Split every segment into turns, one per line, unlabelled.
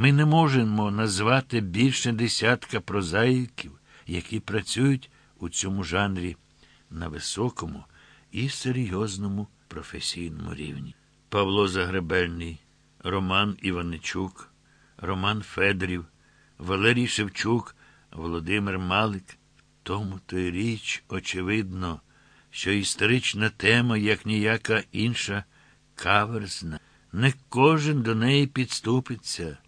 Ми не можемо назвати більше десятка прозаїків, які працюють у цьому жанрі на високому і серйозному професійному рівні. Павло Загребельний, Роман Іваничук, Роман Федорів, Валерій Шевчук, Володимир Малик. Тому то й річ, очевидно, що історична тема, як ніяка інша, каверзна. Не кожен до неї підступиться,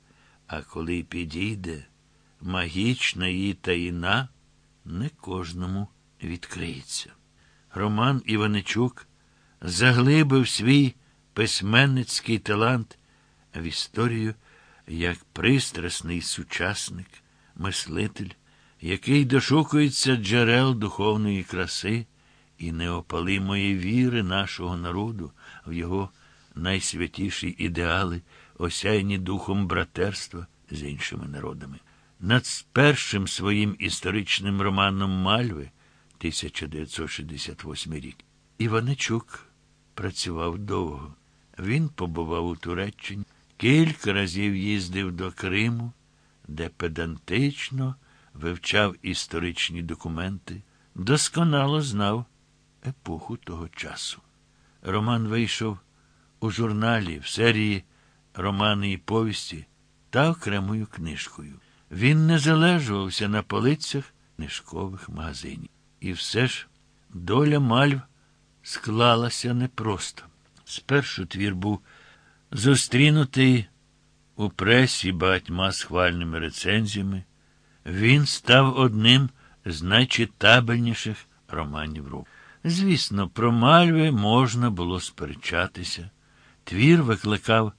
а коли підійде, магічна її таїна не кожному відкриється. Роман Іваничук заглибив свій письменницький талант в історію як пристрасний сучасник, мислитель, який дошукується джерел духовної краси і неопалимої віри нашого народу в його найсвятіші ідеали, осяйні духом братерства з іншими народами. Над першим своїм історичним романом Мальви 1968 рік Іваничук працював довго. Він побував у Туреччині, кілька разів їздив до Криму, де педантично вивчав історичні документи, досконало знав епоху того часу. Роман вийшов у журналі в серії Романи і повісті та окремою книжкою. Він не залежувався на полицях книжкових магазинів. І все ж доля мальв склалася непросто. Спершу твір був зустрінутий у пресі багатьма схвальними рецензіями. Він став одним з найчитабельніших романів року. Звісно, про мальви можна було сперечатися. Твір викликав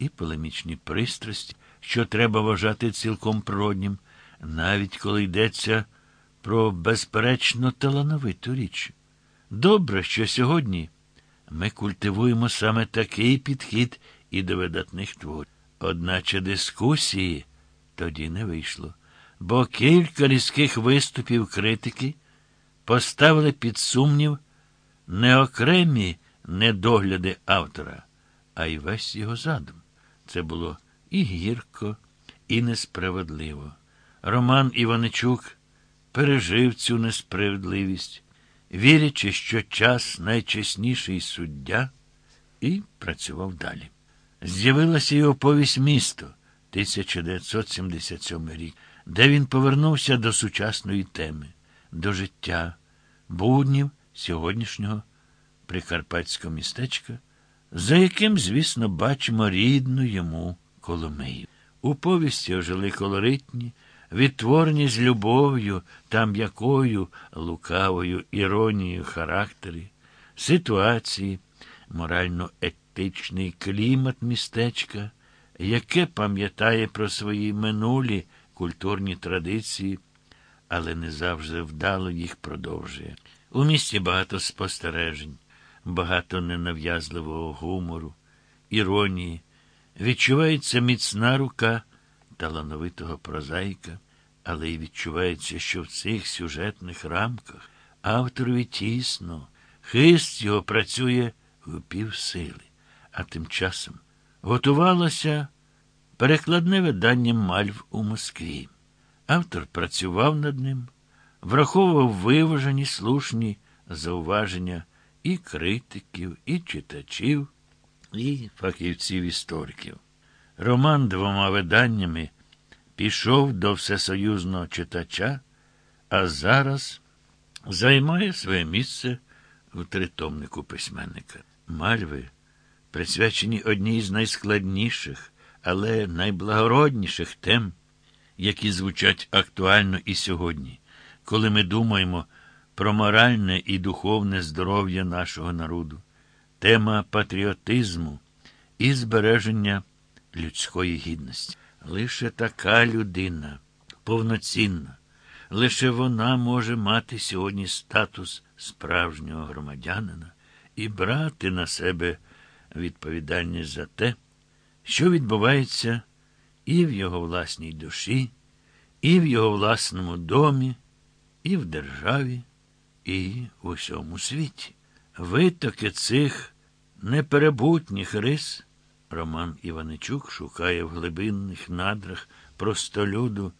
і полемічні пристрасті, що треба вважати цілком природнім, навіть коли йдеться про безперечно талановиту річ. Добре, що сьогодні ми культивуємо саме такий підхід і до видатних творів. Одначе дискусії тоді не вийшло, бо кілька різких виступів критики поставили під сумнів не окремі недогляди автора, а й весь його задум. Це було і гірко, і несправедливо. Роман Іваничук пережив цю несправедливість, вірячи, що час найчесніший суддя, і працював далі. З'явилася його повість місто 1977 рік, де він повернувся до сучасної теми, до життя, буднів сьогоднішнього прикарпатського містечка, за яким, звісно, бачимо рідну йому Коломию. У повісті ожили колоритні, відтворені з любов'ю та м'якою лукавою іронією характери, ситуації, морально-етичний клімат містечка, яке пам'ятає про свої минулі культурні традиції, але не завжди вдало їх продовжує. У місті багато спостережень, багато ненав'язливого гумору, іронії, відчувається міцна рука талановитого прозаїка, але й відчувається, що в цих сюжетних рамках авторові тісно, хист його працює в півсили, а тим часом готувалося перекладне видання мальв у Москві. Автор працював над ним, враховував виважені слушні зауваження і критиків, і читачів, і фахівців-істориків. Роман двома виданнями пішов до всесоюзного читача, а зараз займає своє місце в тритомнику письменника. Мальви присвячені одній з найскладніших, але найблагородніших тем, які звучать актуально і сьогодні, коли ми думаємо про моральне і духовне здоров'я нашого народу, тема патріотизму і збереження людської гідності. Лише така людина, повноцінна, лише вона може мати сьогодні статус справжнього громадянина і брати на себе відповідальність за те, що відбувається і в його власній душі, і в його власному домі, і в державі, і в усьому світі. Витоки цих неперебутніх рис Роман Іваничук шукає в глибинних надрах простолюду